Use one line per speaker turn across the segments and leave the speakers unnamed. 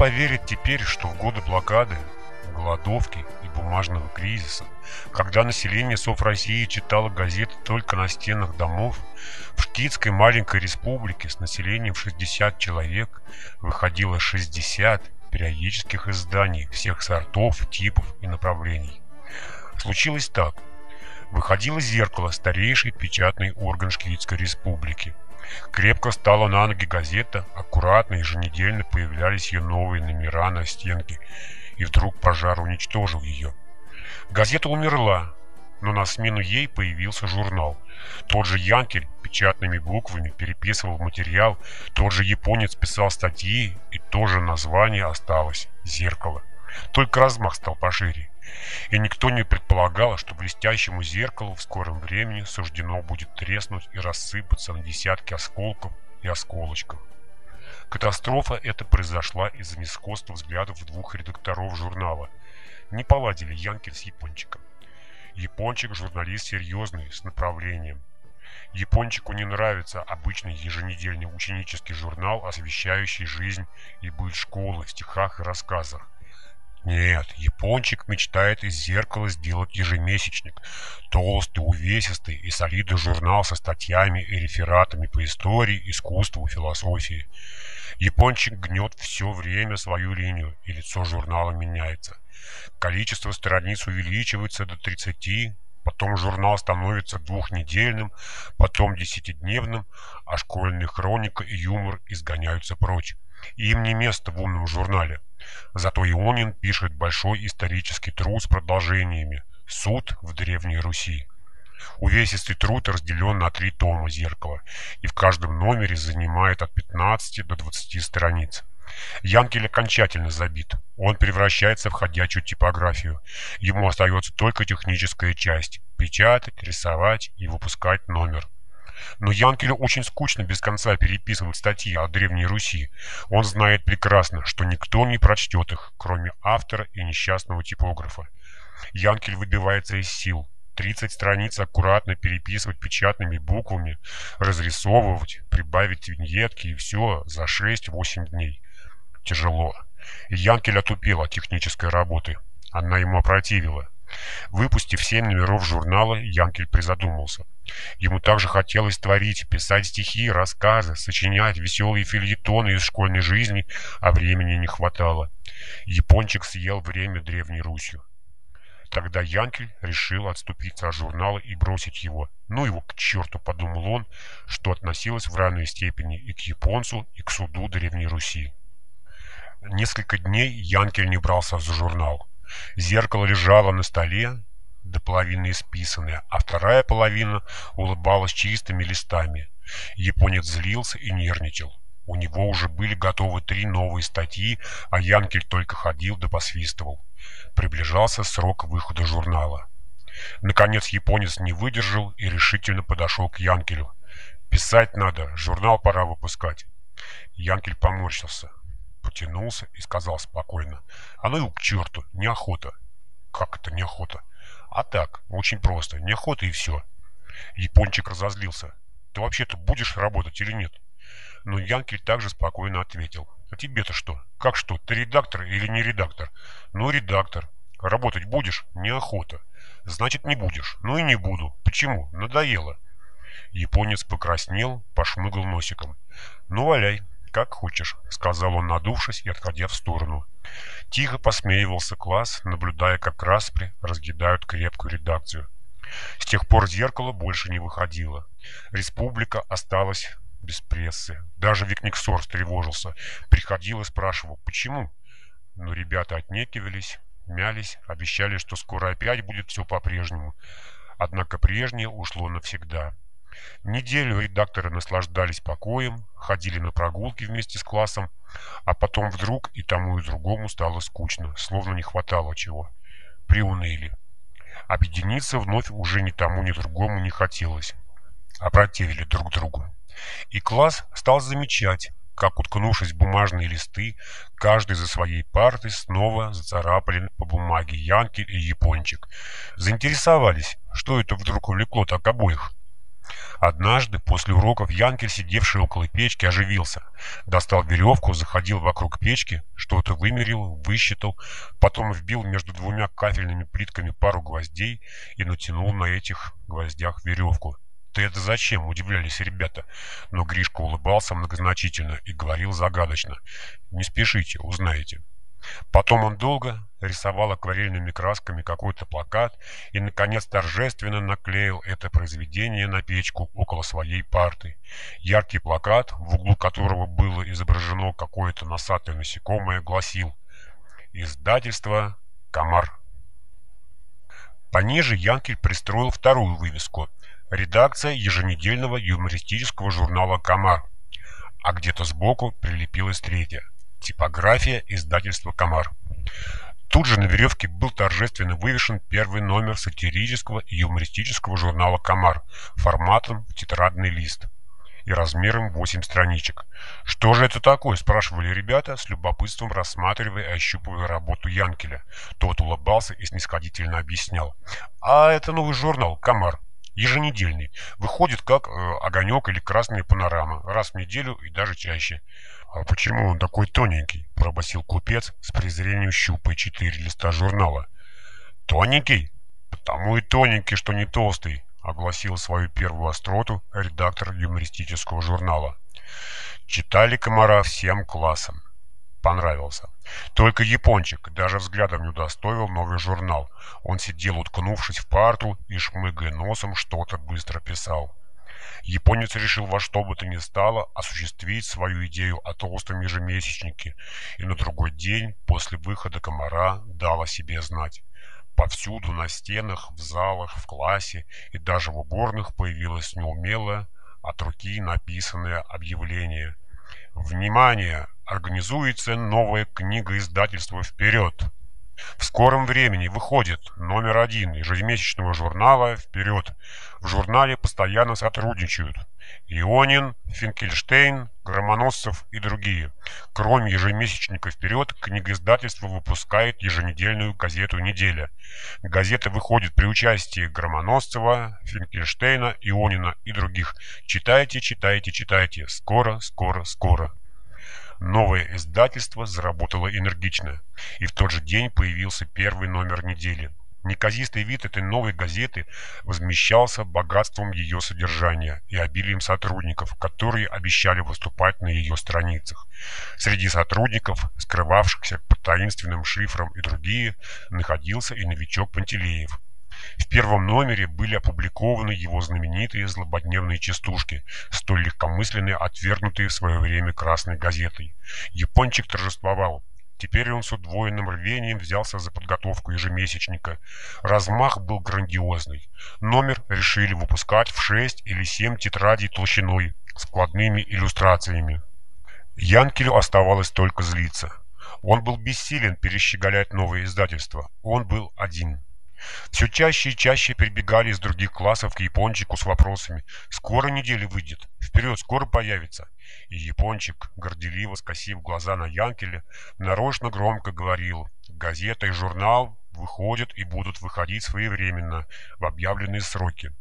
Поверит теперь, что в годы блокады, голодовки и бумажного кризиса, когда население Сов России читало газеты только на стенах домов, в Шкитской маленькой республике с населением 60 человек выходило 60 периодических изданий всех сортов, типов и направлений. Случилось так. Выходило зеркало, старейший печатный орган Шкитской республики. Крепко стала на ноги газета, аккуратно еженедельно появлялись ее новые номера на стенке, и вдруг пожар уничтожил ее. Газета умерла, но на смену ей появился журнал. Тот же Янкель печатными буквами переписывал материал, тот же японец писал статьи, и то же название осталось «Зеркало». Только размах стал пошире. И никто не предполагал, что блестящему зеркалу в скором времени суждено будет треснуть и рассыпаться на десятки осколков и осколочков. Катастрофа эта произошла из-за несходства взглядов двух редакторов журнала. Не поладили Янкель с Япончиком. Япончик – журналист серьезный, с направлением. Япончику не нравится обычный еженедельный ученический журнал, освещающий жизнь и быт школы в стихах и рассказах. Нет, япончик мечтает из зеркала сделать ежемесячник. Толстый, увесистый и солидный журнал со статьями и рефератами по истории, искусству, философии. Япончик гнет все время свою линию, и лицо журнала меняется. Количество страниц увеличивается до 30, потом журнал становится двухнедельным, потом десятидневным, а школьная хроника и юмор изгоняются прочь. Им не место в умном журнале. Зато Ионин пишет большой исторический труд с продолжениями «Суд в Древней Руси». Увесистый труд разделен на три тома зеркала и в каждом номере занимает от 15 до 20 страниц. Янкель окончательно забит. Он превращается в ходячую типографию. Ему остается только техническая часть – печатать, рисовать и выпускать номер. Но Янкелю очень скучно без конца переписывать статьи о Древней Руси. Он знает прекрасно, что никто не прочтет их, кроме автора и несчастного типографа. Янкель выбивается из сил. 30 страниц аккуратно переписывать печатными буквами, разрисовывать, прибавить виньетки и все за 6-8 дней. Тяжело. Янкель отупел от технической работы. Она ему опротивила. Выпустив семь номеров журнала, Янкель призадумался. Ему также хотелось творить, писать стихи, рассказы, сочинять веселые фильетоны из школьной жизни, а времени не хватало. Япончик съел время Древней Русью. Тогда Янкель решил отступиться от журнала и бросить его. Ну его к черту, подумал он, что относилось в равной степени и к японцу, и к суду Древней Руси. Несколько дней Янкель не брался за журнал. Зеркало лежало на столе, до половины исписанное, а вторая половина улыбалась чистыми листами. Японец злился и нервничал. У него уже были готовы три новые статьи, а Янкель только ходил да посвистывал. Приближался срок выхода журнала. Наконец японец не выдержал и решительно подошел к Янкелю. «Писать надо, журнал пора выпускать». Янкель поморщился потянулся и сказал спокойно. А ну его к черту, неохота. Как это неохота? А так, очень просто, неохота и все. Япончик разозлился. Ты вообще-то будешь работать или нет? Но Янкель также спокойно ответил. А тебе-то что? Как что, ты редактор или не редактор? Ну, редактор. Работать будешь? Неохота. Значит, не будешь. Ну и не буду. Почему? Надоело. Японец покраснел, пошмыгал носиком. Ну, валяй. «Как хочешь», — сказал он, надувшись и отходя в сторону. Тихо посмеивался класс, наблюдая, как распри разъедают крепкую редакцию. С тех пор зеркало больше не выходило. Республика осталась без прессы. Даже Викниксор встревожился. Приходил и спрашивал, почему? Но ребята отнекивались, мялись, обещали, что скоро опять будет все по-прежнему. Однако прежнее ушло навсегда. Неделю редакторы наслаждались покоем, ходили на прогулки вместе с классом, а потом вдруг и тому, и другому стало скучно, словно не хватало чего. Приуныли. Объединиться вновь уже ни тому, ни другому не хотелось. Опротивили друг другу. И класс стал замечать, как, уткнувшись в бумажные листы, каждый за своей партой снова зацарапали по бумаге Янки и Япончик. Заинтересовались, что это вдруг увлекло так обоих. Однажды, после уроков, Янкель, сидевший около печки, оживился. Достал веревку, заходил вокруг печки, что-то вымерил, высчитал, потом вбил между двумя кафельными плитками пару гвоздей и натянул на этих гвоздях веревку. «Ты это зачем?» – удивлялись ребята. Но Гришка улыбался многозначительно и говорил загадочно. «Не спешите, узнаете». Потом он долго рисовал акварельными красками какой-то плакат и, наконец, торжественно наклеил это произведение на печку около своей парты. Яркий плакат, в углу которого было изображено какое-то носатое насекомое, гласил «Издательство «Комар». Пониже Янкель пристроил вторую вывеску «Редакция еженедельного юмористического журнала «Комар», а где-то сбоку прилепилась третья Типография издательства «Комар». Тут же на веревке был торжественно вывешен первый номер сатирического и юмористического журнала «Комар» форматом в тетрадный лист и размером 8 страничек. «Что же это такое?» – спрашивали ребята, с любопытством рассматривая и ощупывая работу Янкеля. Тот улыбался и снисходительно объяснял. «А это новый журнал «Комар» еженедельный. Выходит как э, огонек или красная панорама. Раз в неделю и даже чаще. «А почему он такой тоненький?» – пробасил купец с презрением щупая четыре листа журнала. «Тоненький? Потому и тоненький, что не толстый», – огласил свою первую остроту редактор юмористического журнала. Читали комара всем классом. Понравился. Только япончик даже взглядом не удостоил новый журнал. Он сидел, уткнувшись в парту и, шмыгая носом, что-то быстро писал. Японец решил во что бы то ни стало осуществить свою идею о толстом ежемесячнике и на другой день после выхода комара дал о себе знать. Повсюду на стенах, в залах, в классе и даже в уборных появилось неумелое, от руки написанное объявление. «Внимание! Организуется новая книга издательства «Вперед!» В скором времени выходит номер один ежемесячного журнала «Вперед». В журнале постоянно сотрудничают Ионин, Финкельштейн, Громоносцев и другие. Кроме ежемесячника «Вперед», книгоиздательство выпускает еженедельную газету «Неделя». Газета выходит при участии Громоносцева, Финкельштейна, Ионина и других. Читайте, читайте, читайте. Скоро, скоро, скоро. Новое издательство заработало энергично, и в тот же день появился первый номер недели. Неказистый вид этой новой газеты возмещался богатством ее содержания и обилием сотрудников, которые обещали выступать на ее страницах. Среди сотрудников, скрывавшихся под таинственным шифром и другие, находился и новичок Пантелеев, в первом номере были опубликованы его знаменитые злободневные частушки, столь легкомысленно отвергнутые в свое время красной газетой. Япончик торжествовал. Теперь он с удвоенным рвением взялся за подготовку ежемесячника. Размах был грандиозный. Номер решили выпускать в шесть или семь тетрадей толщиной, складными иллюстрациями. Янкелю оставалось только злиться. Он был бессилен перещеголять новое издательство. Он был один. Все чаще и чаще прибегали из других классов к Япончику с вопросами «Скоро неделя выйдет? Вперед, скоро появится!» И Япончик, горделиво скосив глаза на Янкеля, нарочно громко говорил «Газета и журнал выходят и будут выходить своевременно, в объявленные сроки».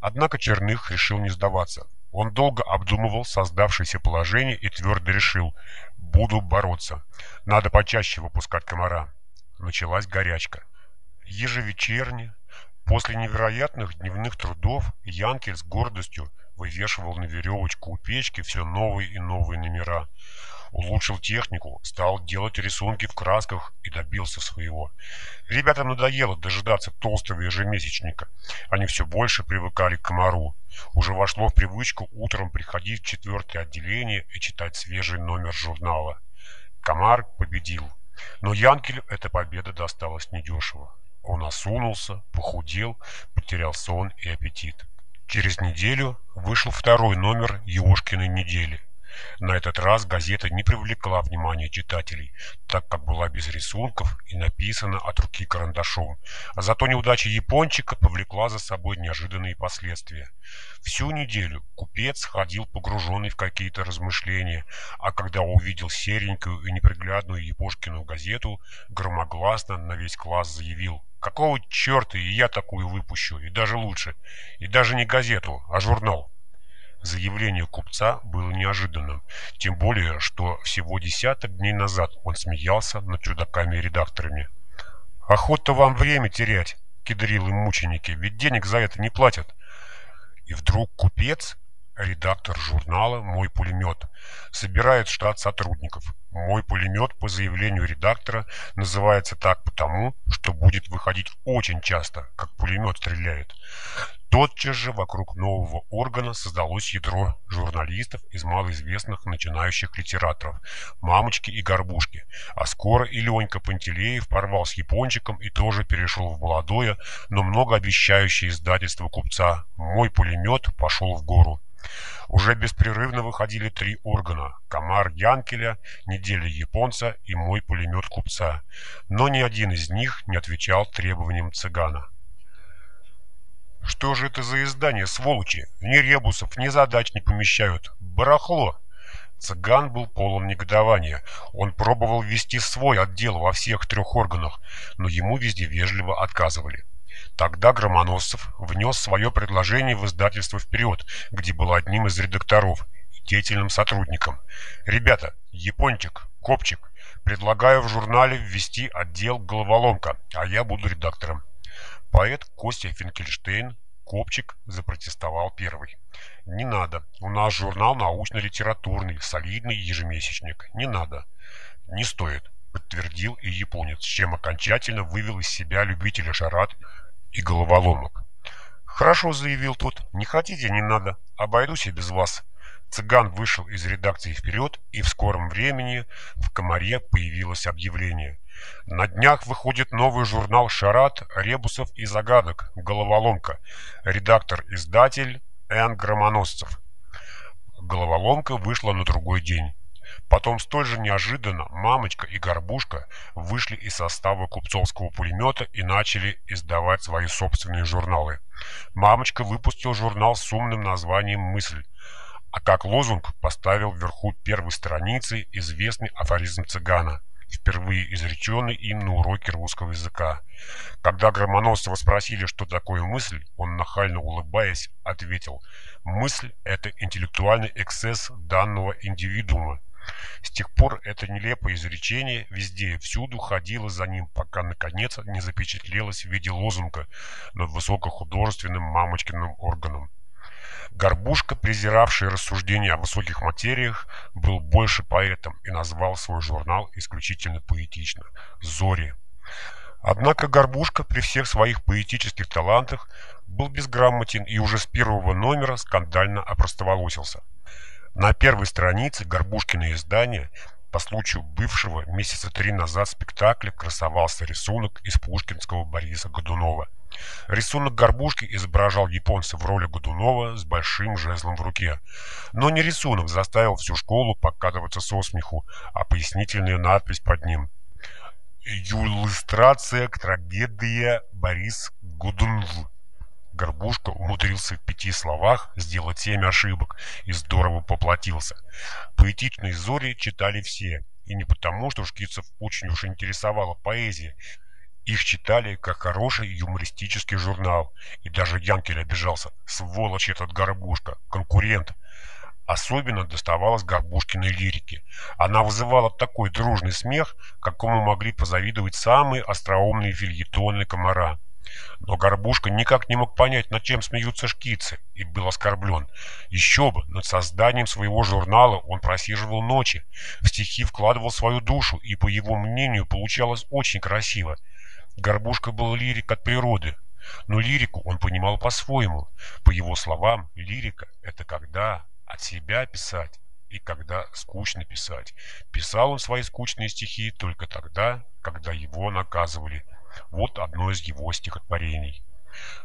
Однако Черных решил не сдаваться. Он долго обдумывал создавшееся положение и твердо решил «Буду бороться. Надо почаще выпускать комара». Началась горячка. Ежевечерне, после невероятных дневных трудов, Янкель с гордостью вывешивал на веревочку у печки все новые и новые номера. Улучшил технику, стал делать рисунки в красках и добился своего. Ребятам надоело дожидаться толстого ежемесячника. Они все больше привыкали к комару. Уже вошло в привычку утром приходить в четвертое отделение и читать свежий номер журнала. Комар победил. Но Янкелю эта победа досталась недешево. Он осунулся, похудел, потерял сон и аппетит. Через неделю вышел второй номер «Егошкиной недели». На этот раз газета не привлекла внимания читателей, так как была без рисунков и написана от руки карандашом. А зато неудача япончика повлекла за собой неожиданные последствия. Всю неделю купец ходил погруженный в какие-то размышления, а когда увидел серенькую и неприглядную япошкину газету, громогласно на весь класс заявил Какого черта и я такую выпущу, и даже лучше. И даже не газету, а журнал. Заявление купца было неожиданным, тем более, что всего десяток дней назад он смеялся над чудаками-редакторами. «Охота вам время терять!» — кедрил им мученики, «ведь денег за это не платят!» И вдруг купец, редактор журнала «Мой пулемет», собирает штат сотрудников. «Мой пулемет» по заявлению редактора называется так потому, что будет выходить очень часто, как пулемет стреляет. Тотчас же вокруг нового органа создалось ядро журналистов из малоизвестных начинающих литераторов, мамочки и горбушки. А скоро и Ленька Пантелеев порвал с япончиком и тоже перешел в молодое, но многообещающее издательство купца. Мой пулемет пошел в гору. Уже беспрерывно выходили три органа – «Комар Янкеля», «Неделя японца» и «Мой пулемет купца». Но ни один из них не отвечал требованиям цыгана. Что же это за издание, сволочи? Ни ребусов, ни задач не помещают. Барахло. Цыган был полон негодования. Он пробовал ввести свой отдел во всех трех органах, но ему везде вежливо отказывали. Тогда Громоносцев внес свое предложение в издательство «Вперед», где был одним из редакторов и деятельным сотрудником. «Ребята, Япончик, Копчик, предлагаю в журнале ввести отдел «Головоломка», а я буду редактором. Поэт Костя Финкельштейн, Копчик, запротестовал первый. «Не надо. У нас журнал научно-литературный, солидный ежемесячник. Не надо». «Не стоит», — подтвердил и японец, чем окончательно вывел из себя любителя шарат и головоломок. «Хорошо», — заявил тот. «Не хотите, не надо. Обойдусь и без вас». Цыган вышел из редакции вперед, и в скором времени в комаре появилось объявление. На днях выходит новый журнал «Шарат. Ребусов и загадок. Головоломка». Редактор-издатель Н. Громоносцев. Головоломка вышла на другой день. Потом столь же неожиданно Мамочка и Горбушка вышли из состава купцовского пулемета и начали издавать свои собственные журналы. Мамочка выпустил журнал с умным названием «Мысль», а как лозунг поставил вверху первой страницы известный афоризм цыгана, впервые изреченный им на уроке русского языка. Когда Громоносцева спросили, что такое мысль, он, нахально улыбаясь, ответил «Мысль – это интеллектуальный эксцесс данного индивидуума, с тех пор это нелепое изречение везде и всюду ходило за ним, пока наконец не запечатлелось в виде лозунга над высокохудожественным мамочкиным органом. Горбушка, презиравший рассуждения о высоких материях, был больше поэтом и назвал свой журнал исключительно поэтично «Зори». Однако Горбушка при всех своих поэтических талантах был безграмотен и уже с первого номера скандально опростоволосился. На первой странице Горбушкина издания по случаю бывшего месяца три назад спектакля красовался рисунок из пушкинского Бориса Годунова. Рисунок горбушки изображал японца в роли Годунова с большим жезлом в руке. Но не рисунок заставил всю школу покатываться со смеху, а пояснительная надпись под ним. «Иллюстрация к трагедии Борис Годунов». Горбушка умудрился в пяти словах сделать семь ошибок и здорово поплатился. Поэтичные зори читали все, и не потому, что Шкицев очень уж интересовала поэзия. Их читали как хороший юмористический журнал, и даже Янкель обижался. Сволочь этот Горбушка, конкурент. Особенно доставалось Горбушкиной лирике. Она вызывала такой дружный смех, какому могли позавидовать самые остроумные фильетоны комара. Но Горбушка никак не мог понять, над чем смеются шкицы, и был оскорблен. Еще бы, над созданием своего журнала он просиживал ночи, в стихи вкладывал свою душу, и, по его мнению, получалось очень красиво. Горбушка был лирик от природы, но лирику он понимал по-своему. По его словам, лирика — это когда от себя писать и когда скучно писать. Писал он свои скучные стихи только тогда, когда его наказывали – вот одно из его стихотворений.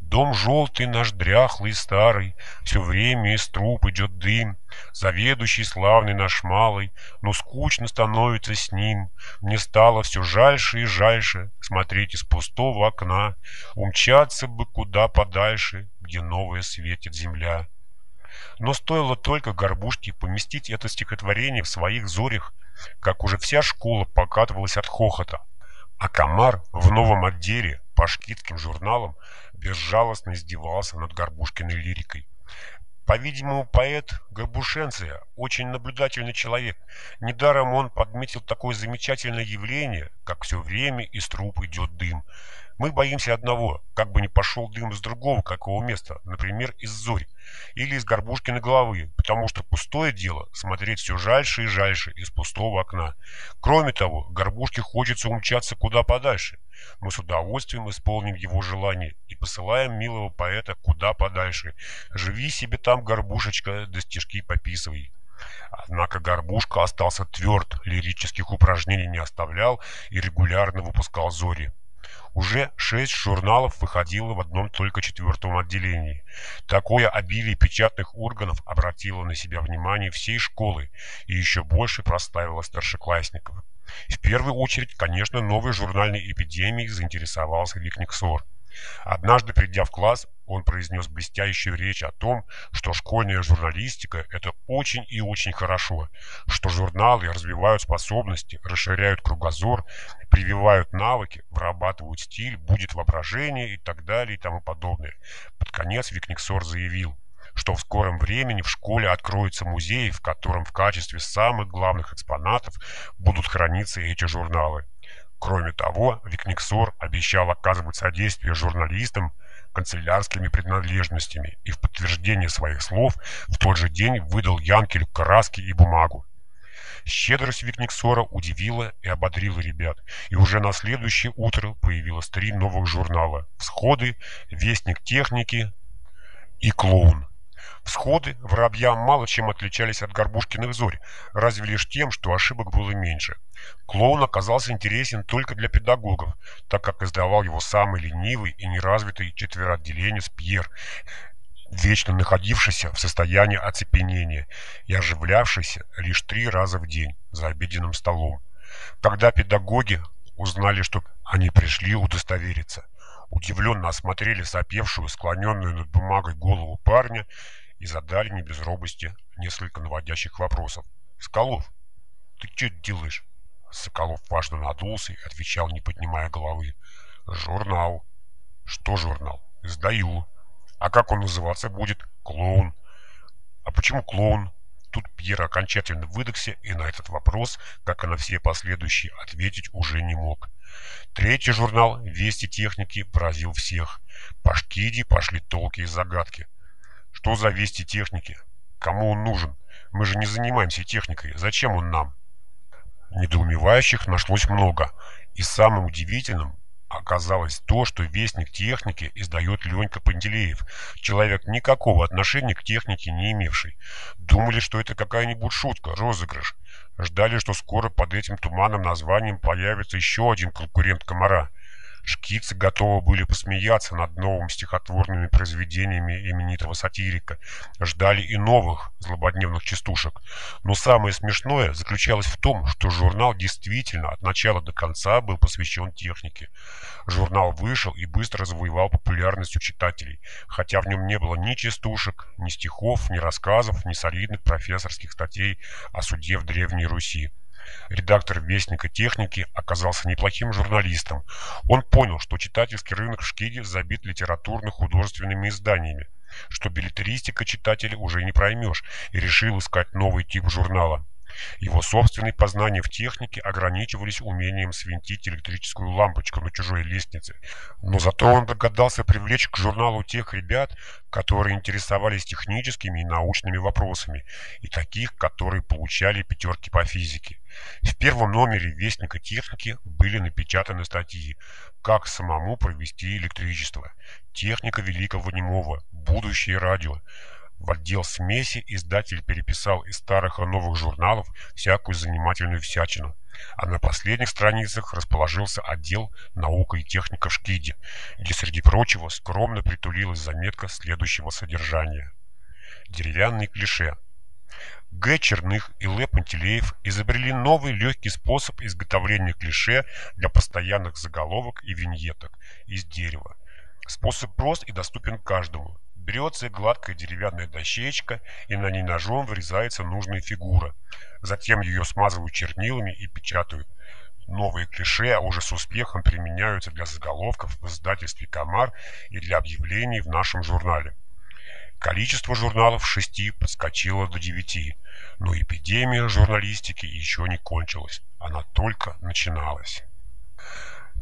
Дом желтый наш дряхлый старый, Все время из труб идет дым, Заведующий славный наш малый, Но скучно становится с ним. Мне стало все жальше и жальше Смотреть из пустого окна, Умчаться бы куда подальше, Где новая светит земля. Но стоило только горбушке поместить это стихотворение в своих зорях, как уже вся школа покатывалась от хохота. А комар в новом отделе по шкитским журналам безжалостно издевался над Горбушкиной лирикой. По-видимому, поэт Горбушенция очень наблюдательный человек. Недаром он подметил такое замечательное явление, как все время из труб идет дым. Мы боимся одного, как бы не пошел дым с другого какого места, например, из зорь или из горбушкиной головы, потому что пустое дело смотреть все жальше и жальше из пустого окна. Кроме того, горбушке хочется умчаться куда подальше. Мы с удовольствием исполним его желание и посылаем милого поэта куда подальше. Живи себе там, горбушечка, да стишки пописывай. Однако Горбушка остался тверд, лирических упражнений не оставлял и регулярно выпускал зори. Уже шесть журналов выходило в одном только четвертом отделении. Такое обилие печатных органов обратило на себя внимание всей школы и еще больше проставило старшеклассников. В первую очередь, конечно, новой журнальной эпидемией заинтересовался Викниксор. Однажды, придя в класс, он произнес блестящую речь о том, что школьная журналистика – это очень и очень хорошо, что журналы развивают способности, расширяют кругозор, прививают навыки, вырабатывают стиль, будет воображение и так далее и тому подобное. Под конец Викниксор заявил, что в скором времени в школе откроется музей, в котором в качестве самых главных экспонатов будут храниться эти журналы. Кроме того, Викниксор обещал оказывать содействие журналистам канцелярскими принадлежностями и в подтверждение своих слов в тот же день выдал Янкелю краски и бумагу. Щедрость Викниксора удивила и ободрила ребят, и уже на следующее утро появилось три новых журнала «Всходы», «Вестник техники» и «Клоун». Всходы воробья мало чем отличались от горбушкиных зорь, разве лишь тем, что ошибок было меньше. Клоун оказался интересен только для педагогов, так как издавал его самый ленивый и неразвитый четвероотделенец Пьер, вечно находившийся в состоянии оцепенения и оживлявшийся лишь три раза в день за обеденным столом. Когда педагоги узнали, что они пришли удостовериться, удивленно осмотрели сопевшую, склоненную над бумагой голову парня и задали не без робости несколько наводящих вопросов. «Скалов, ты что делаешь?» Соколов важно надулся и отвечал, не поднимая головы. «Журнал». «Что журнал?» «Сдаю». «А как он называться будет?» «Клоун». «А почему клоун?» Тут Пьер окончательно выдохся и на этот вопрос, как и на все последующие, ответить уже не мог. Третий журнал «Вести техники» поразил всех. По Шкиде пошли толки и загадки. Что за вести техники? Кому он нужен? Мы же не занимаемся техникой. Зачем он нам? Недоумевающих нашлось много. И самым удивительным оказалось то, что вестник техники издает Ленька Пантелеев, человек никакого отношения к технике не имевший. Думали, что это какая-нибудь шутка, розыгрыш. Ждали, что скоро под этим туманным названием появится еще один конкурент комара – Шкицы готовы были посмеяться над новыми стихотворными произведениями именитого сатирика, ждали и новых злободневных частушек. Но самое смешное заключалось в том, что журнал действительно от начала до конца был посвящен технике. Журнал вышел и быстро завоевал популярность у читателей, хотя в нем не было ни частушек, ни стихов, ни рассказов, ни солидных профессорских статей о суде в Древней Руси. Редактор «Вестника техники» оказался неплохим журналистом. Он понял, что читательский рынок в Шкиде забит литературно-художественными изданиями, что билетристика читателя уже не проймешь, и решил искать новый тип журнала. Его собственные познания в технике ограничивались умением свинтить электрическую лампочку на чужой лестнице. Но зато он догадался привлечь к журналу тех ребят, которые интересовались техническими и научными вопросами, и таких, которые получали пятерки по физике. В первом номере Вестника техники были напечатаны статьи «Как самому провести электричество», «Техника великого немого», «Будущее радио», в отдел смеси издатель переписал из старых и новых журналов всякую занимательную всячину, а на последних страницах расположился отдел «Наука и техника в Шкиде», где среди прочего скромно притулилась заметка следующего содержания. Деревянные клише. Г. Черных и Л. Пантелеев изобрели новый легкий способ изготовления клише для постоянных заголовок и виньеток из дерева. Способ прост и доступен каждому. Берется гладкая деревянная дощечка, и на ней ножом вырезается нужная фигура. Затем ее смазывают чернилами и печатают. Новые клише уже с успехом применяются для заголовков в издательстве «Комар» и для объявлений в нашем журнале. Количество журналов с шести подскочило до девяти, но эпидемия журналистики еще не кончилась, она только начиналась.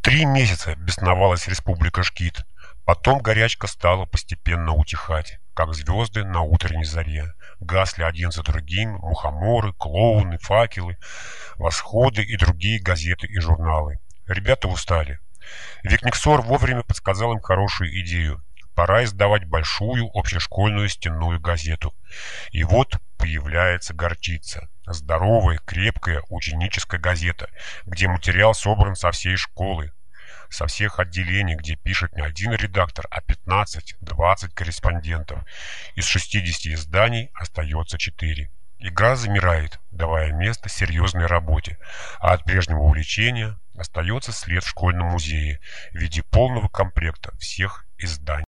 Три месяца бесновалась республика Шкит, потом горячка стала постепенно утихать, как звезды на утренней заре. Гасли один за другим мухоморы, клоуны, факелы, восходы и другие газеты и журналы. Ребята устали. Викниксор вовремя подсказал им хорошую идею. Пора издавать большую общешкольную стенную газету. И вот появляется горчица. Здоровая, крепкая ученическая газета, где материал собран со всей школы, со всех отделений, где пишет не один редактор, а 15-20 корреспондентов. Из 60 изданий остается 4. Игра замирает, давая место серьезной работе, а от прежнего увлечения остается след в школьном музее в виде полного комплекта всех изданий.